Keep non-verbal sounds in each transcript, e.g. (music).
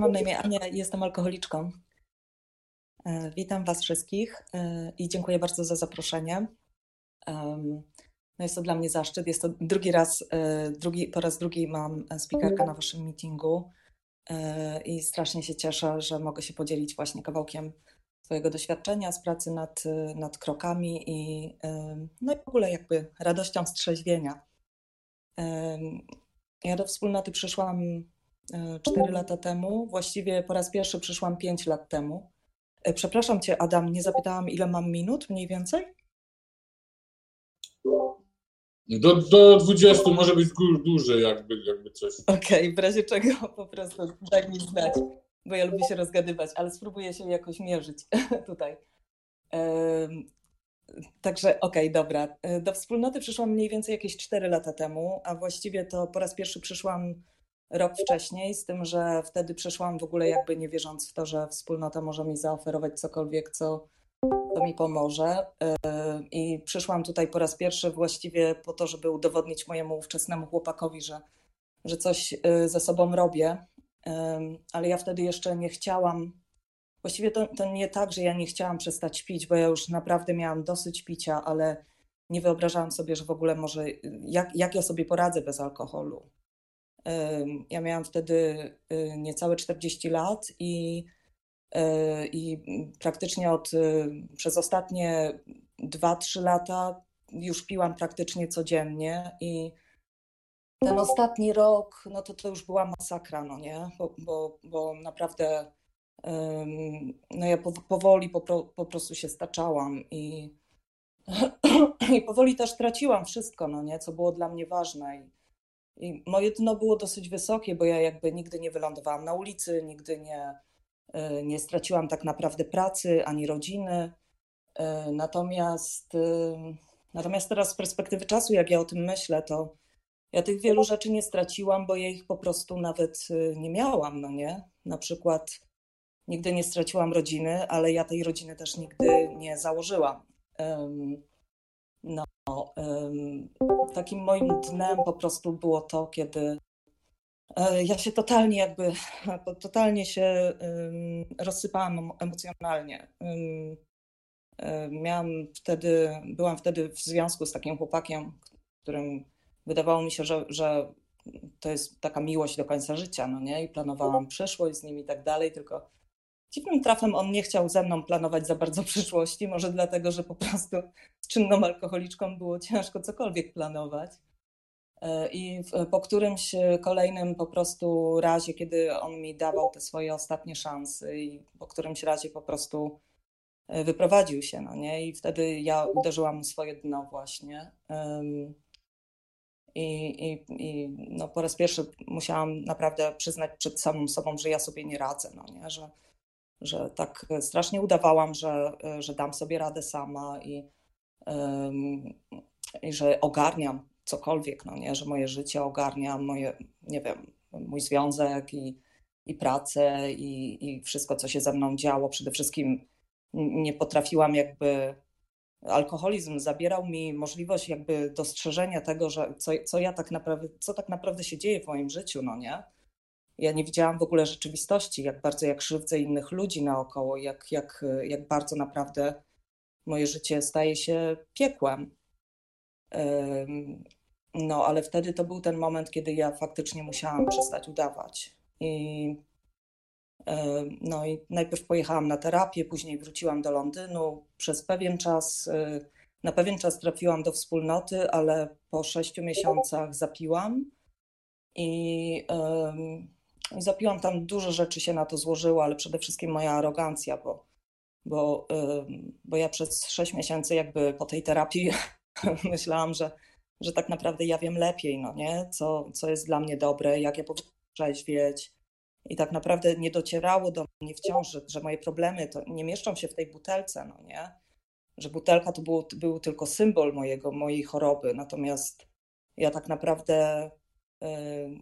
Mam na imię Ania jestem alkoholiczką. E, witam Was wszystkich e, i dziękuję bardzo za zaproszenie. No jest to dla mnie zaszczyt. Jest to drugi raz, e, drugi, po raz drugi mam speakerkę na Waszym meetingu i strasznie się cieszę, że mogę się podzielić właśnie kawałkiem swojego doświadczenia z pracy nad, nad krokami i, no i w ogóle jakby radością strzeźwienia. Ja do wspólnoty przyszłam 4 lata temu. Właściwie po raz pierwszy przyszłam 5 lat temu. E, przepraszam cię, Adam, nie zapytałam, ile mam minut mniej więcej? Do, do 20 może być dłużej, jakby, jakby coś. Okej, okay, w razie czego (laughs) po prostu daj mi znać, bo ja lubię się rozgadywać, ale spróbuję się jakoś mierzyć (laughs) tutaj. Także okej, okay, dobra. E, do wspólnoty przyszłam mniej więcej jakieś 4 lata temu, a właściwie to po raz pierwszy przyszłam rok wcześniej, z tym, że wtedy przyszłam w ogóle jakby nie wierząc w to, że wspólnota może mi zaoferować cokolwiek, co, co mi pomoże. E, I przyszłam tutaj po raz pierwszy właściwie po to, żeby udowodnić mojemu ówczesnemu chłopakowi, że, że coś e, ze sobą robię. E, ale ja wtedy jeszcze nie chciałam. Właściwie to, to nie tak, że ja nie chciałam przestać pić, bo ja już naprawdę miałam dosyć picia, ale nie wyobrażałam sobie, że w ogóle może jak, jak ja sobie poradzę bez alkoholu. Ja miałam wtedy y, niecałe 40 lat i, y, i praktycznie od, y, przez ostatnie 2-3 lata już piłam praktycznie codziennie i ten ostatni rok, no to to już była masakra, no nie? Bo, bo, bo naprawdę no ja powoli po, po prostu się staczałam i, (clears throat) i powoli też traciłam wszystko, no nie? Co było dla mnie ważne. I, moje dno było dosyć wysokie, bo ja jakby nigdy nie wylądowałam na ulicy, nigdy nie, e, nie straciłam tak naprawdę pracy ani rodziny. E, natomiast, e, natomiast teraz z perspektywy czasu, jak ja o tym myślę, to ja tych wielu rzeczy nie straciłam, bo ja ich po prostu nawet nie miałam, no nie? Na przykład nigdy nie straciłam rodziny, ale ja tej rodziny też nigdy nie założyłam. No, takim moim dnem po prostu było to, kiedy e, ja się totalnie jakby, totalnie się rozsypałam emocjonalnie. Miałam wtedy, byłam wtedy w związku z takim chłopakiem, którym wydawało mi się, że, że to jest taka miłość do końca życia, no nie? I planowałam przyszłość z nim i tak dalej, tylko Dziwnym trafem on nie chciał ze mną planować za bardzo (laughs) przyszłości, może dlatego, że po prostu z czynną alkoholiczką było ciężko cokolwiek planować. E, I po którymś kolejnym po prostu razie, kiedy on mi dawał te swoje ostatnie szanse i po którymś razie po prostu e, wyprowadził się, no nie? I wtedy ja uderzyłam swoje dno właśnie. I, i, I, no po raz pierwszy musiałam naprawdę przyznać przed samą sobą, że ja sobie nie radzę, no nie? Że, że tak strasznie udawałam, że, że dam sobie radę sama i, i że ogarniam cokolwiek, no nie, że moje życie ogarnia moje, nie wiem, mój związek i, i pracę i, i wszystko, co się ze mną działo. Przede wszystkim nie potrafiłam jakby alkoholizm zabierał mi możliwość jakby dostrzeżenia tego, że co, co ja tak naprawdę, co tak naprawdę się dzieje w moim życiu, no nie? Ja nie widziałam w ogóle rzeczywistości, jak bardzo jak krzywdzę innych ludzi naokoło, jak, jak, jak bardzo naprawdę moje życie staje się piekłem. No, ale wtedy to był ten moment, kiedy ja faktycznie musiałam przestać udawać. I, no i najpierw pojechałam na terapię, później wróciłam do Londynu. Przez pewien czas, y, na pewien czas trafiłam do wspólnoty, ale po sześciu miesiącach zapiłam. I i zapiłam tam, dużo rzeczy się na to złożyło, ale przede wszystkim moja arogancja, bo, bo, bo ja przez sześć miesięcy jakby po tej terapii (laughs) myślałam, że, że tak naprawdę ja wiem lepiej, no nie? Co, co jest dla mnie dobre, jak ja powinnam trzeźwieć. I tak naprawdę nie docierało do mnie wciąż, że, że moje problemy to nie mieszczą się w tej butelce, no nie? Że butelka to był, był tylko symbol mojego, mojej choroby, natomiast ja tak naprawdę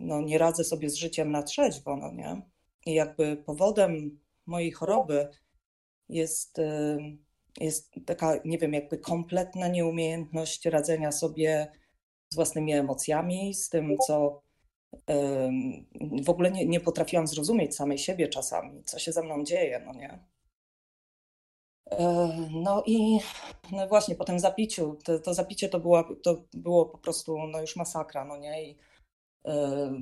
no, nie radzę sobie z życiem na trzeźwo, no nie? I jakby powodem mojej choroby jest, y, jest taka, nie wiem, jakby kompletna nieumiejętność radzenia sobie z własnymi emocjami, z tym, co, w ogóle nie, nie potrafiłam zrozumieć samej siebie czasami, co się ze mną dzieje, no nie. No i no właśnie po tym zapiciu, to, to zapicie to, była, to było po prostu no już masakra, no nie. I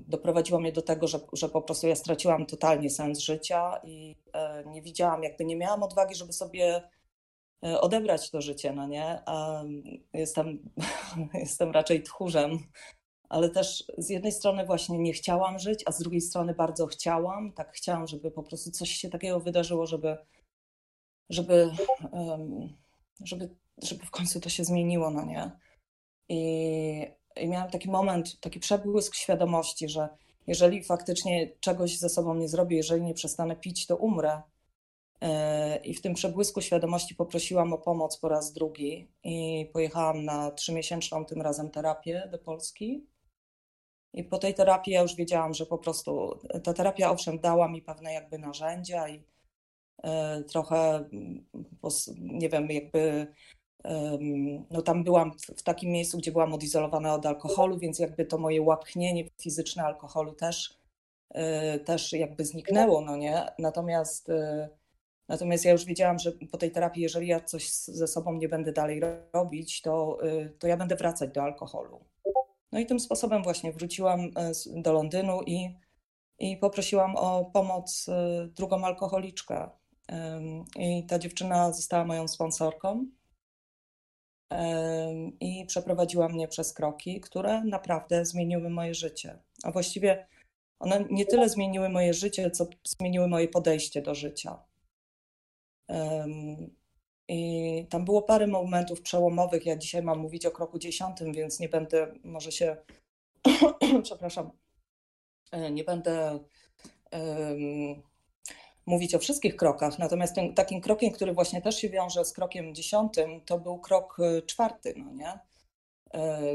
doprowadziło mnie do tego, że, że po prostu ja straciłam totalnie sens życia i nie widziałam, jakby nie miałam odwagi, żeby sobie odebrać to życie, no nie. A jestem, (laughs) jestem raczej tchórzem, ale też z jednej strony właśnie nie chciałam żyć, a z drugiej strony bardzo chciałam, tak chciałam, żeby po prostu coś się takiego wydarzyło, żeby żeby, żeby, żeby w końcu to się zmieniło, no nie? I, I miałam taki moment, taki przebłysk świadomości, że jeżeli faktycznie czegoś ze sobą nie zrobię, jeżeli nie przestanę pić, to umrę. E, I w tym przebłysku świadomości poprosiłam o pomoc po raz drugi i pojechałam na trzymiesięczną tym razem terapię do Polski. I po tej terapii ja już wiedziałam, że po prostu ta terapia owszem dała mi pewne jakby narzędzia i E, trochę, nie wiem, jakby no tam byłam w takim miejscu, gdzie byłam odizolowana od alkoholu, więc jakby to moje łapchnienie fizyczne alkoholu też, e, też jakby zniknęło, no nie? Natomiast, e, natomiast ja już wiedziałam, że po tej terapii, jeżeli ja coś ze sobą nie będę dalej robić, to, to ja będę wracać do alkoholu. No i tym sposobem właśnie wróciłam do Londynu i, i poprosiłam o pomoc drugą alkoholiczkę, i ta dziewczyna została moją sponsorką i przeprowadziła mnie przez kroki, które naprawdę zmieniły moje życie. A właściwie one nie tyle zmieniły moje życie, co zmieniły moje podejście do życia. I tam było parę momentów przełomowych. Ja dzisiaj mam mówić o kroku dziesiątym, więc nie będę, może się, (clears throat) przepraszam, e, nie będę mówić o wszystkich krokach, natomiast tym, takim krokiem, który właśnie też się wiąże z krokiem dziesiątym, to był krok y, czwarty, no nie?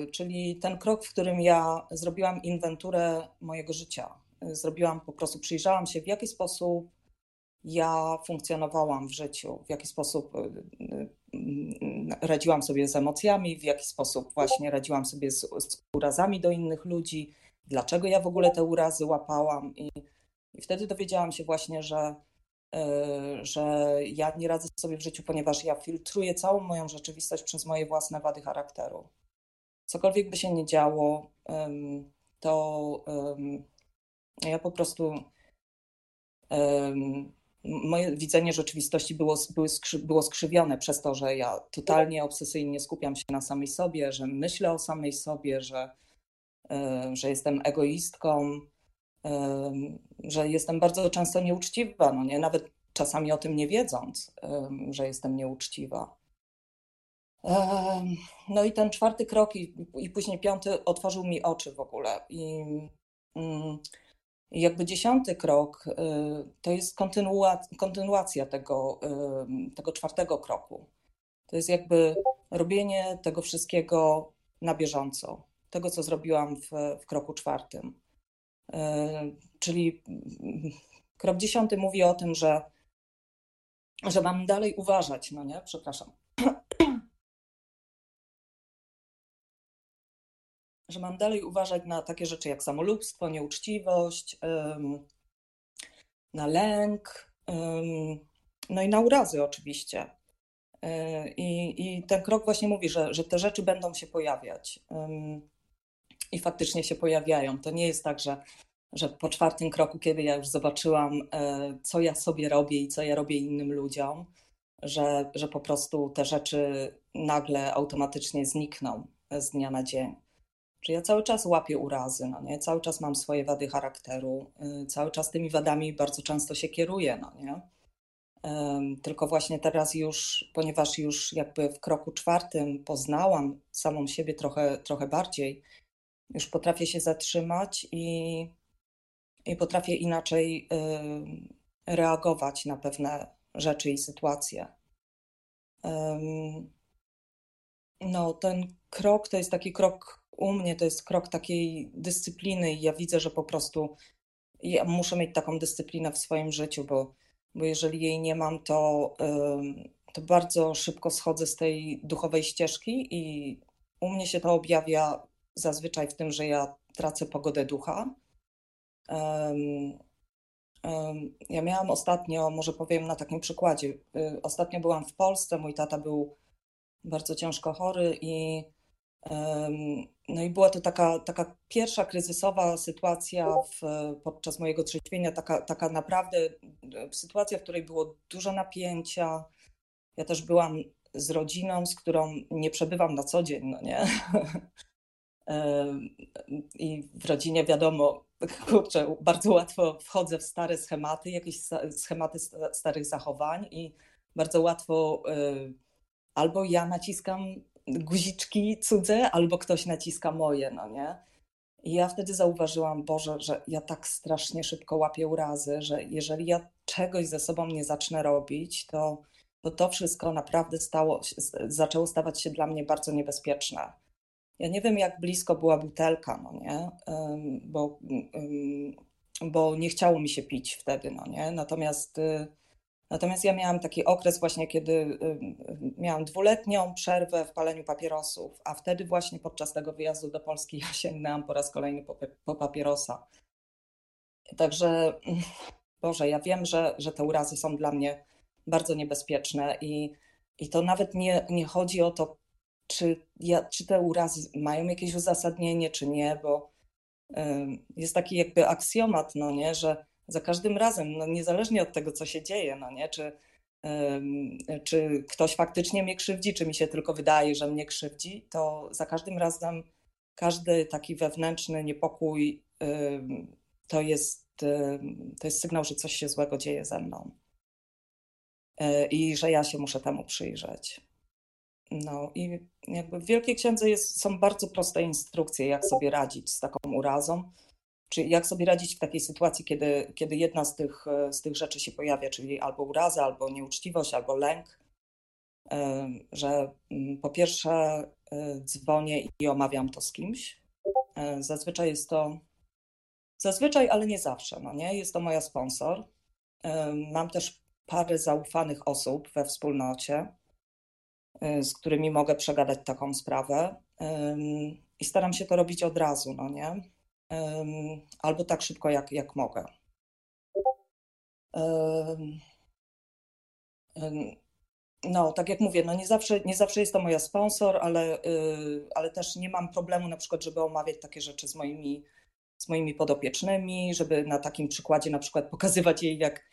Y, czyli ten krok, w którym ja zrobiłam inwenturę mojego życia. Y, zrobiłam po prostu, przyjrzałam się, w jaki sposób ja funkcjonowałam w życiu, w jaki sposób radziłam sobie z emocjami, w jaki sposób właśnie radziłam sobie z, z urazami do innych ludzi, dlaczego ja w ogóle te urazy łapałam i i wtedy dowiedziałam się właśnie, że, e, że ja nie radzę sobie w życiu, ponieważ ja filtruję całą moją rzeczywistość przez moje własne wady charakteru. Cokolwiek by się nie działo, to ja po prostu moje widzenie rzeczywistości było, było, skrzywione przez to, że ja totalnie obsesyjnie skupiam się na samej sobie, że myślę o samej sobie, że, e, że jestem egoistką, że jestem bardzo często nieuczciwa, no nie? nawet czasami o tym nie wiedząc, że jestem nieuczciwa. No i ten czwarty krok i, i później piąty otworzył mi oczy w ogóle. I, mm, jakby dziesiąty krok y, to jest kontynuacja, kontynuacja tego, tego czwartego kroku. To jest jakby robienie tego wszystkiego na bieżąco. Tego, co zrobiłam w, w kroku czwartym. E, czyli krok dziesiąty mówi o tym, że, że mam dalej uważać, no nie? Przepraszam. (clears throat) że mam dalej uważać na takie rzeczy jak samolubstwo, nieuczciwość, na lęk, no i na urazy oczywiście. E, I, I, ten krok właśnie mówi, że, że te rzeczy będą się pojawiać i faktycznie się pojawiają. To nie jest tak, że, że po czwartym kroku, kiedy ja już zobaczyłam, e, co ja sobie robię i co ja robię innym ludziom, że, że po prostu te rzeczy nagle automatycznie znikną z dnia na dzień. Że ja cały czas łapię urazy, no nie? cały czas mam swoje wady charakteru, e, cały czas tymi wadami bardzo często się kieruję, no nie? Tylko właśnie teraz już, ponieważ już jakby w kroku czwartym poznałam samą siebie trochę, trochę bardziej, już potrafię się zatrzymać i, i potrafię inaczej y, reagować na pewne rzeczy i sytuacje. No, ten krok to jest taki krok u mnie, to jest krok takiej dyscypliny i ja widzę, że po prostu ja muszę mieć taką dyscyplinę w swoim życiu, bo, bo jeżeli jej nie mam, to, to bardzo szybko schodzę z tej duchowej ścieżki i u mnie się to objawia zazwyczaj w tym, że ja tracę pogodę ducha, ja miałam ostatnio, może powiem na takim przykładzie, y, ostatnio byłam w Polsce, mój tata był bardzo ciężko chory i no i była to taka, taka pierwsza kryzysowa sytuacja w, podczas mojego trzeźwienia, taka, taka naprawdę y, sytuacja, w której było dużo napięcia. Ja też byłam z rodziną, z którą nie przebywam na co dzień, no nie? (laughs) I w rodzinie wiadomo, (laughs) kurczę, bardzo łatwo wchodzę w stare schematy, jakieś schematy starych zachowań i bardzo łatwo y, albo ja naciskam guziczki cudze, albo ktoś naciska moje, no nie? I ja wtedy zauważyłam, Boże, że ja tak strasznie szybko łapię urazy, że jeżeli ja czegoś ze sobą nie zacznę robić, to to, to wszystko naprawdę stało, zaczęło stawać się dla mnie bardzo niebezpieczne. Ja nie wiem, jak blisko była butelka, no nie? Bo, bo nie chciało mi się pić wtedy, no nie? Natomiast, y, natomiast ja miałam taki okres właśnie, kiedy miałam dwuletnią przerwę w paleniu papierosów, a wtedy właśnie podczas tego wyjazdu do Polski ja sięgnęłam po raz kolejny po, po papierosa. Także, Boże, ja wiem, że, że te urazy są dla mnie bardzo niebezpieczne i, i to nawet nie, nie chodzi o to, czy, ja, czy te urazy mają jakieś uzasadnienie, czy nie, bo jest taki jakby aksjomat, no nie, że za każdym razem, no niezależnie od tego, co się dzieje, no nie, czy, czy ktoś faktycznie mnie krzywdzi, czy mi się tylko wydaje, że mnie krzywdzi, to za każdym razem każdy taki wewnętrzny niepokój to jest, to jest sygnał, że coś się złego dzieje ze mną e, i że ja się muszę temu przyjrzeć. No i jakby w Wielkiej Księdze jest, są bardzo proste instrukcje, jak sobie radzić z taką urazą, czy jak sobie radzić w takiej sytuacji, kiedy, kiedy jedna z tych, z tych rzeczy się pojawia, czyli albo uraza, albo nieuczciwość, albo lęk, że mm, po pierwsze e, dzwonię i omawiam to z kimś. E, zazwyczaj jest to, zazwyczaj, ale nie zawsze, no nie? Jest to moja sponsor. Mam też parę zaufanych osób we wspólnocie, z którymi mogę przegadać taką sprawę. I staram się to robić od razu, no nie? Albo tak szybko, jak, jak mogę. No, tak jak mówię, no nie zawsze, nie zawsze jest to moja sponsor, ale, y, ale też nie mam problemu na przykład, żeby omawiać takie rzeczy z moimi, z moimi podopiecznymi, żeby na takim przykładzie na przykład pokazywać jej, jak,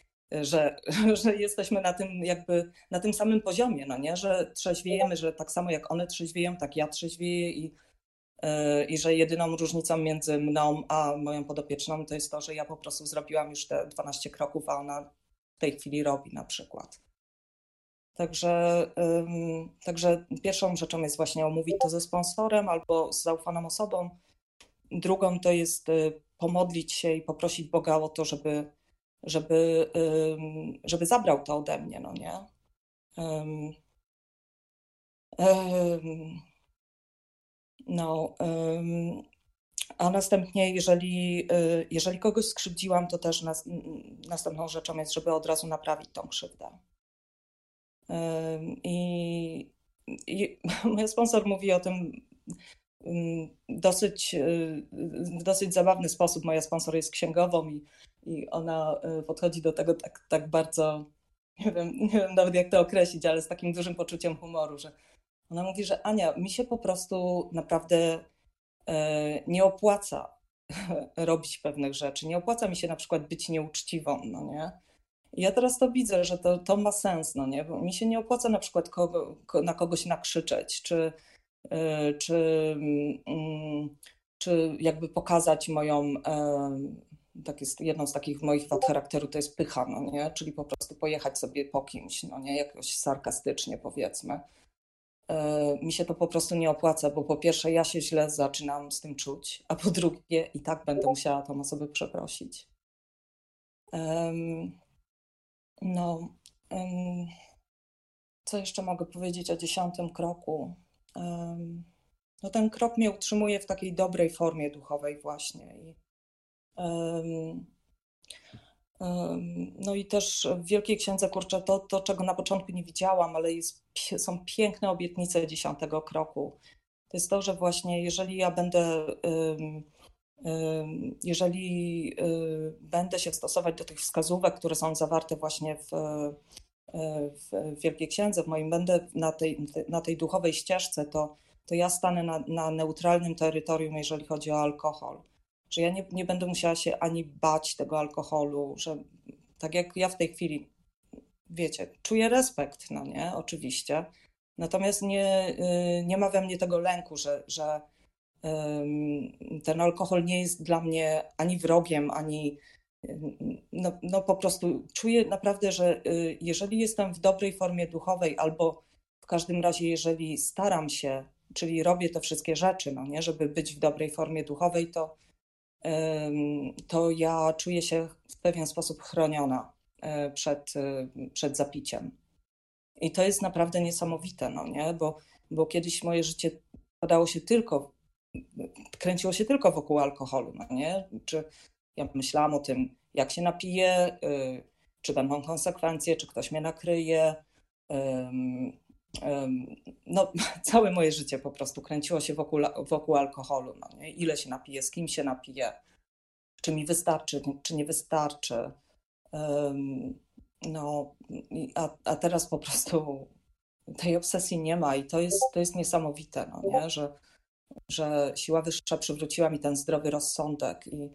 że, (laughs) że jesteśmy na tym jakby na tym samym poziomie, no nie? że trzeźwiejemy, że tak samo jak one trzeźwieją, tak ja trzeźwieję i, yy, i że jedyną różnicą między mną a moją podopieczną to jest to, że ja po prostu zrobiłam już te 12 kroków, a ona w tej chwili robi na przykład. Także, także pierwszą rzeczą jest właśnie omówić to ze sponsorem albo z zaufaną osobą. Drugą to jest yy, pomodlić się i poprosić Boga o to, żeby żeby, żeby zabrał to ode mnie, no nie? No, a następnie, jeżeli, y, jeżeli kogoś skrzywdziłam, to też nas, następną rzeczą jest, żeby od razu naprawić tą krzywdę. I, i (laughs) mój sponsor mówi o tym dosyć, y, w dosyć zabawny sposób. Moja sponsor jest księgową i i ona y, podchodzi do tego tak, tak bardzo, nie wiem, nie wiem nawet jak to określić, ale z takim dużym poczuciem humoru, że ona mówi, że Ania, mi się po prostu naprawdę e, nie opłaca (laughs) robić pewnych rzeczy. Nie opłaca mi się na przykład być nieuczciwą, no nie? I ja teraz to widzę, że to, to ma sens, no nie? Bo mi się nie opłaca na przykład kogo, na kogoś nakrzyczeć, czy, czy, mm, czy jakby pokazać moją tak jest jedną z takich moich wad charakteru to jest pycha, no nie? Czyli po prostu pojechać sobie po kimś, no nie? Jakoś sarkastycznie powiedzmy. E, mi się to po prostu nie opłaca, bo po pierwsze ja się źle zaczynam z tym czuć, a po drugie i tak będę musiała tą osobę przeprosić. no, co jeszcze mogę powiedzieć o dziesiątym kroku? No ten krok mnie utrzymuje w takiej dobrej formie duchowej właśnie i no i też w Wielkiej Księdze, kurczę, to, to czego na początku nie widziałam, ale jest, są piękne obietnice dziesiątego kroku. To jest to, że właśnie jeżeli ja będę jeżeli będę się stosować do tych wskazówek, które są zawarte właśnie w, w Wielkiej Księdze, w moim będę na tej, na tej duchowej ścieżce, to, to ja stanę na, na neutralnym terytorium, jeżeli chodzi o alkohol. Że ja nie, nie będę musiała się ani bać tego alkoholu, że tak jak ja w tej chwili, wiecie, czuję respekt, no nie, oczywiście. Natomiast nie, y, nie ma we mnie tego lęku, że, że ten alkohol nie jest dla mnie ani wrogiem, ani no, no po prostu czuję naprawdę, że y, jeżeli jestem w dobrej formie duchowej, albo w każdym razie, jeżeli staram się, czyli robię te wszystkie rzeczy, no nie, żeby być w dobrej formie duchowej, to, to ja czuję się w pewien sposób chroniona e, przed, e, przed zapiciem. I to jest naprawdę niesamowite, no nie? Bo, bo kiedyś moje życie składało się tylko, kręciło się tylko wokół alkoholu, no nie? Czy ja myślałam o tym, jak się napiję, y, czy będą konsekwencje, czy ktoś mnie nakryje. No, (laughs) całe moje życie po prostu kręciło się wokół, wokół alkoholu. No nie? Ile się napiję, z kim się napiję, czy mi wystarczy, czy nie wystarczy. No, a, a teraz po prostu tej obsesji nie ma i to jest, to jest niesamowite, no nie? Że, że siła wyższa przywróciła mi ten zdrowy rozsądek i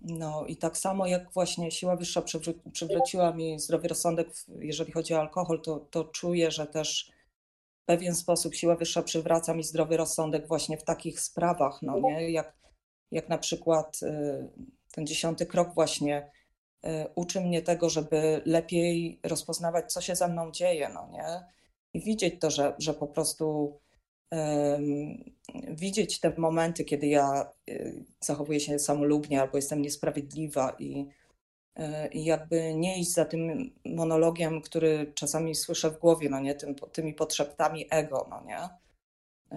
no i tak samo jak właśnie siła wyższa przywró- przywróciła mi zdrowy rozsądek, jeżeli chodzi o alkohol, to, to czuję, że też w pewien sposób siła wyższa przywraca mi zdrowy rozsądek właśnie w takich sprawach, no nie? Jak, jak na przykład y, ten dziesiąty krok właśnie y, uczy mnie tego, żeby lepiej rozpoznawać, co się ze mną dzieje, no nie? I widzieć to, że, że po prostu widzieć te momenty, kiedy ja y, zachowuję się samolubnie albo jestem niesprawiedliwa i, y, i jakby nie iść za tym monologiem, który czasami słyszę w głowie, no nie, tym, tymi podszeptami ego, no nie,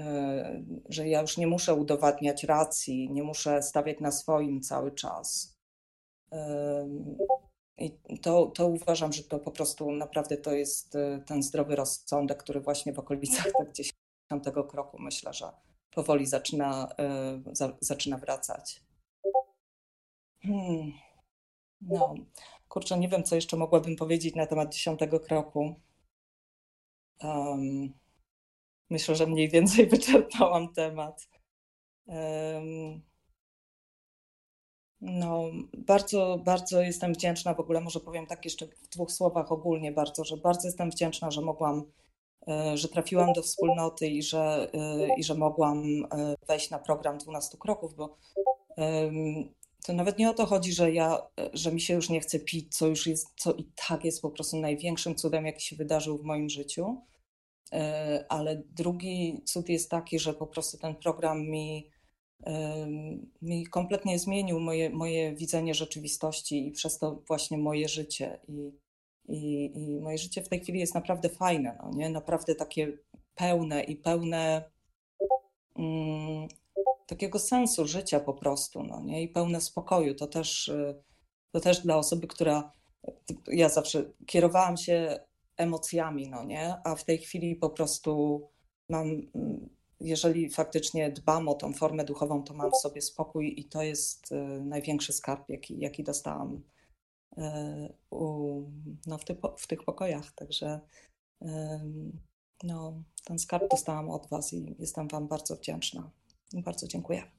y, że ja już nie muszę udowadniać racji, nie muszę stawiać na swoim cały czas. I to, to uważam, że to po prostu naprawdę to jest ten zdrowy rozsądek, który właśnie w okolicach tak gdzieś tamtego kroku myślę, że powoli zaczyna, y, za, zaczyna wracać. Hmm. No, kurczę, nie wiem, co jeszcze mogłabym powiedzieć na temat dziesiątego kroku. Um, myślę, że mniej więcej (laughs) wyczerpałam temat. Um, no, bardzo, bardzo jestem wdzięczna. W ogóle może powiem tak jeszcze w dwóch słowach ogólnie bardzo, że bardzo jestem wdzięczna, że mogłam E, że trafiłam do wspólnoty i że, e, i że mogłam e, wejść na program 12 kroków, bo to nawet nie o to chodzi, że ja, że mi się już nie chce pić, co już jest, co i tak jest po prostu największym cudem, jaki się wydarzył w moim życiu. Ale drugi cud jest taki, że po prostu ten program mi, mi kompletnie zmienił moje, moje widzenie rzeczywistości i przez to właśnie moje życie. I, i, I, moje życie w tej chwili jest naprawdę fajne, no nie? naprawdę takie pełne i pełne mm, takiego sensu życia po prostu, no nie? i pełne spokoju. To też, y, to też dla osoby, która ja zawsze kierowałam się emocjami, no nie? A w tej chwili po prostu mam, mm, jeżeli faktycznie dbam o tą formę duchową, to mam w sobie spokój i to jest y, największy skarb, jaki, jaki dostałam u, no, w, ty, w tych pokojach. Także no, ten skarb dostałam od Was i jestem Wam bardzo wdzięczna. Bardzo dziękuję.